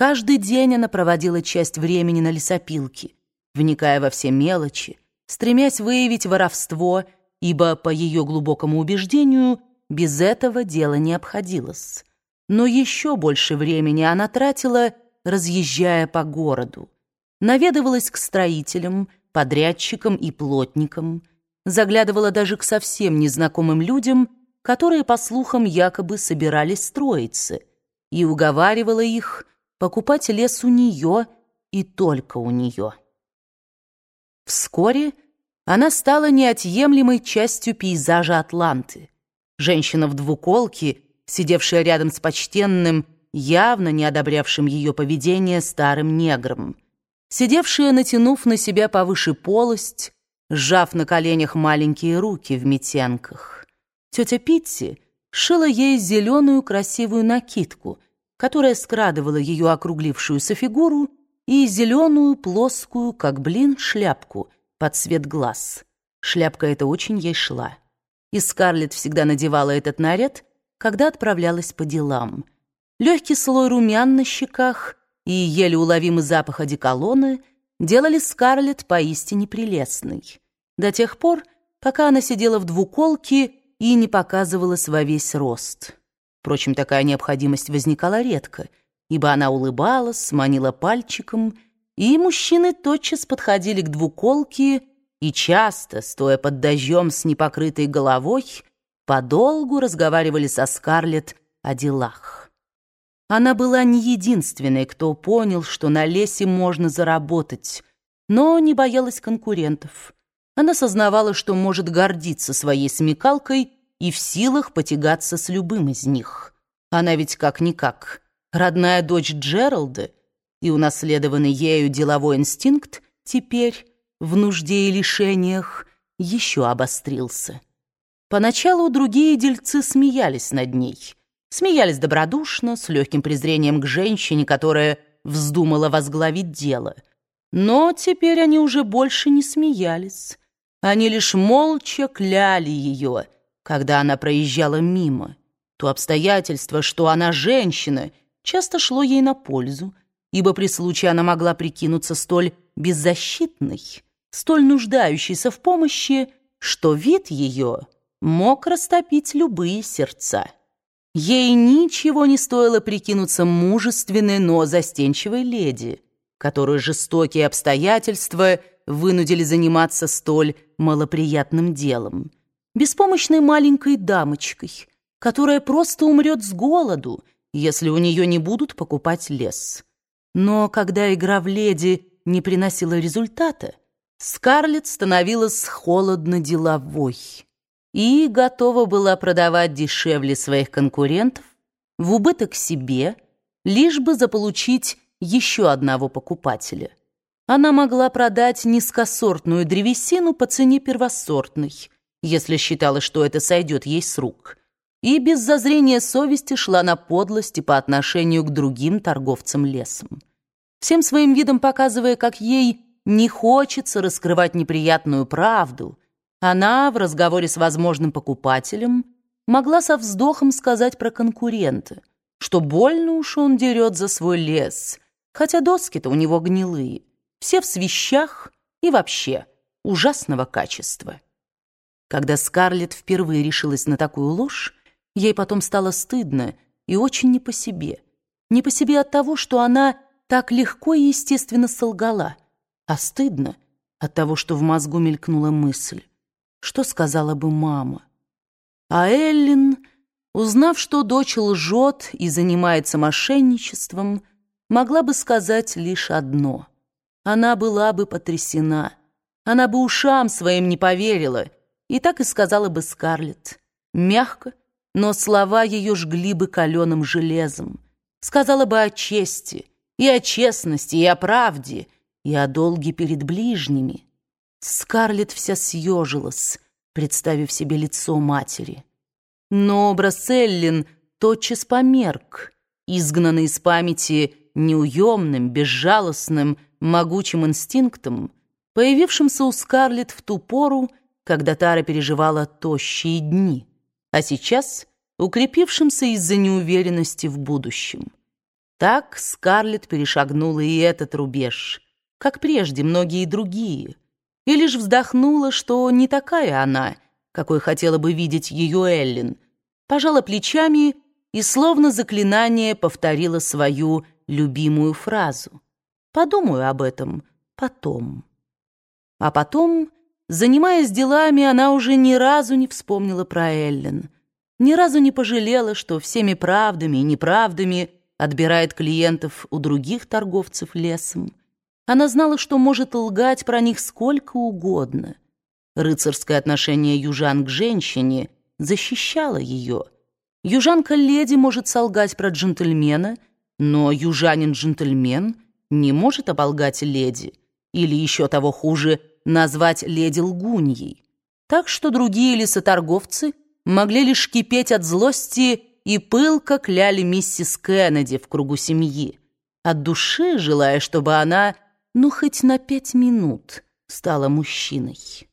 Каждый день она проводила часть времени на лесопилке, вникая во все мелочи, стремясь выявить воровство, ибо, по ее глубокому убеждению, без этого дело не обходилось. Но еще больше времени она тратила, разъезжая по городу. Наведывалась к строителям, подрядчикам и плотникам, заглядывала даже к совсем незнакомым людям, которые, по слухам, якобы собирались строиться, и уговаривала их покупать лес у нее и только у нее. Вскоре она стала неотъемлемой частью пейзажа Атланты. Женщина в двуколке, сидевшая рядом с почтенным, явно не одобрявшим ее поведение старым негром, сидевшая, натянув на себя повыше полость, сжав на коленях маленькие руки в метенках. Тетя Питти шила ей зеленую красивую накидку, которая скрадывала ее округлившуюся фигуру, и зеленую плоскую, как блин, шляпку под цвет глаз. Шляпка эта очень ей шла. И Скарлетт всегда надевала этот наряд, когда отправлялась по делам. Легкий слой румян на щеках и еле уловимый запах одеколона делали Скарлетт поистине прелестной. До тех пор, пока она сидела в двуколке и не показывалась во весь рост. Впрочем, такая необходимость возникала редко, ибо она улыбалась, манила пальчиком, и мужчины тотчас подходили к двуколке и часто, стоя под дождем с непокрытой головой, подолгу разговаривали со Скарлетт о делах. Она была не единственной, кто понял, что на лесе можно заработать, но не боялась конкурентов. Она сознавала, что может гордиться своей смекалкой и в силах потягаться с любым из них. Она ведь как-никак родная дочь Джералда, и унаследованный ею деловой инстинкт теперь в нужде и лишениях еще обострился. Поначалу другие дельцы смеялись над ней. Смеялись добродушно, с легким презрением к женщине, которая вздумала возглавить дело. Но теперь они уже больше не смеялись. Они лишь молча кляли ее, когда она проезжала мимо. То обстоятельство, что она женщина, часто шло ей на пользу, ибо при случае она могла прикинуться столь беззащитной, столь нуждающейся в помощи, что вид ее мог растопить любые сердца. Ей ничего не стоило прикинуться мужественной, но застенчивой леди, которую жестокие обстоятельства вынудили заниматься столь малоприятным делом, беспомощной маленькой дамочкой, которая просто умрет с голоду, если у нее не будут покупать лес. Но когда игра в леди не приносила результата, Скарлетт становилась холодно-деловой и готова была продавать дешевле своих конкурентов в убыток себе, лишь бы заполучить еще одного покупателя. Она могла продать низкосортную древесину по цене первосортной, если считала, что это сойдет ей с рук, и без зазрения совести шла на подлости по отношению к другим торговцам лесом. Всем своим видом показывая, как ей не хочется раскрывать неприятную правду, она в разговоре с возможным покупателем могла со вздохом сказать про конкурента, что больно уж он дерет за свой лес, хотя доски-то у него гнилые, все в свищах и вообще ужасного качества. Когда Скарлетт впервые решилась на такую ложь, ей потом стало стыдно и очень не по себе. Не по себе от того, что она так легко и естественно солгала — а стыдно от того, что в мозгу мелькнула мысль. Что сказала бы мама? А Эллин, узнав, что дочь лжет и занимается мошенничеством, могла бы сказать лишь одно. Она была бы потрясена. Она бы ушам своим не поверила, и так и сказала бы Скарлетт. Мягко, но слова ее жгли бы каленым железом. Сказала бы о чести, и о честности, и о правде — и о долге перед ближними. Скарлетт вся съежилась, представив себе лицо матери. Но образ Эллин тотчас померк, изгнанный из памяти неуемным, безжалостным, могучим инстинктом, появившимся у Скарлетт в ту пору, когда Тара переживала тощие дни, а сейчас укрепившимся из-за неуверенности в будущем. Так Скарлетт перешагнула и этот рубеж, как прежде многие другие, и лишь вздохнула, что не такая она, какой хотела бы видеть ее Эллен, пожала плечами и словно заклинание повторила свою любимую фразу. «Подумаю об этом потом». А потом, занимаясь делами, она уже ни разу не вспомнила про Эллен, ни разу не пожалела, что всеми правдами и неправдами отбирает клиентов у других торговцев лесом. Она знала, что может лгать про них сколько угодно. Рыцарское отношение южан к женщине защищало ее. Южанка-леди может солгать про джентльмена, но южанин-джентльмен не может оболгать леди, или еще того хуже — назвать леди лгуньей. Так что другие лесоторговцы могли лишь кипеть от злости и пылко кляли миссис Кеннеди в кругу семьи, от души желая, чтобы она, ну хоть на пять минут, стала мужчиной.